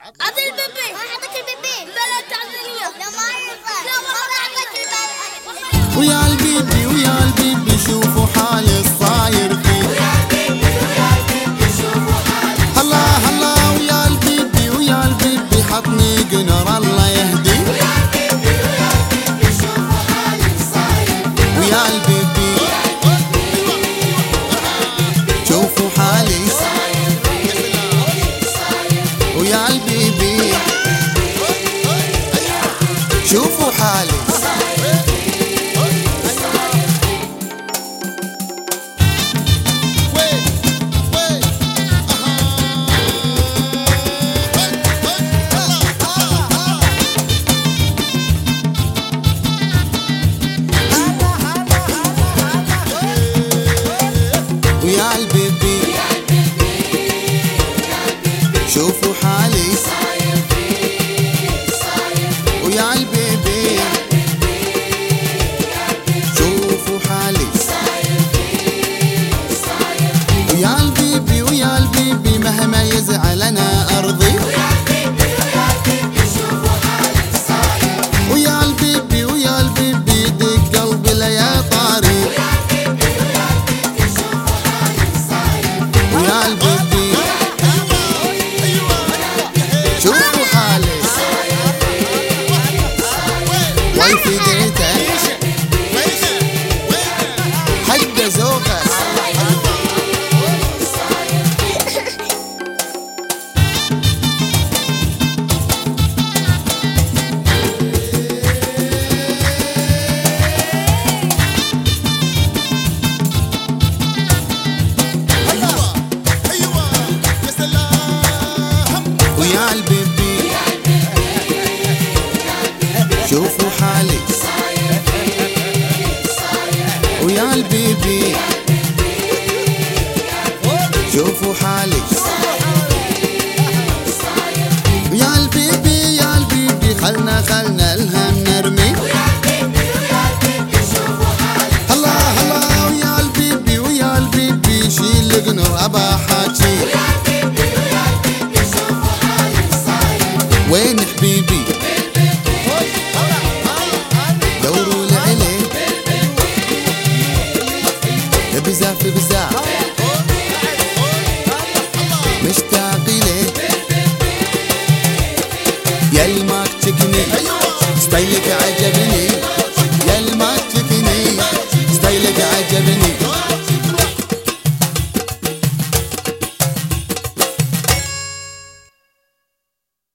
عطي البيبي اعطيك البيبي لا تعطيني لا ما ينفع. لا والله اعطيك البيبي ويا البيبي ويا البيبي شوفوا حالي الصاير فيه. هلا هلا ويا البيبي ويا البيبي حطني قنر الله يهدي. ويا البيبي شوفوا شوفوا حالي شوفوا البيبي شوفوا حالي. ويا البيبي يا البيبي خلنا خلنا بزاف بزاف. مشتاق ليه يا الماك تكني ستايلك عجبني